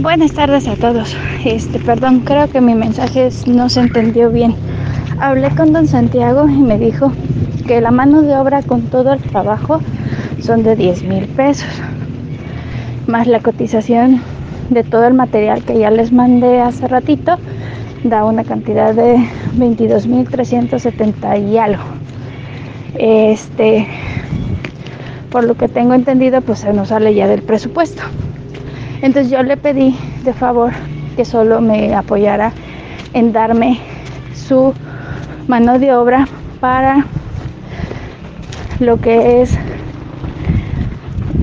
Buenas tardes a todos. Este, perdón, creo que mi mensaje no se entendió bien. Hablé con don Santiago y me dijo que la mano de obra con todo el trabajo son de 10 mil pesos, más la cotización de todo el material que ya les mandé hace ratito, da una cantidad de 22 mil 370 y algo. Este, por lo que tengo entendido, pues se nos sale ya del presupuesto. Entonces yo le pedí de favor que solo me apoyara en darme su mano de obra para lo que es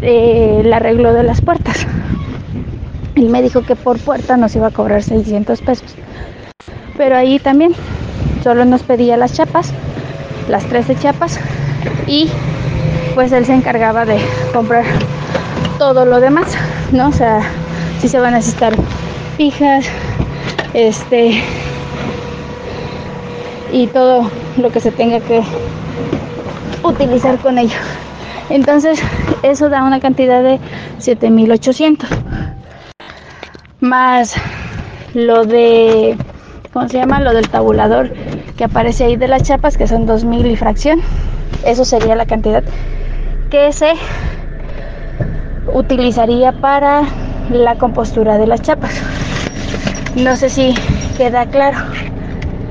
eh, el arreglo de las puertas. Él me dijo que por puerta nos iba a cobrar 600 pesos. Pero ahí también solo nos pedía las chapas, las 13 chapas, y pues él se encargaba de comprar todo lo demás, ¿no? O sea, si se van a necesitar pijas, este, y todo lo que se tenga que utilizar con ello. Entonces, eso da una cantidad de 7800. Más lo de, ¿cómo se llama? Lo del tabulador que aparece ahí de las chapas, que son 2000 y fracción. Eso sería la cantidad que se utilizaría para la compostura de las chapas. No sé si queda claro.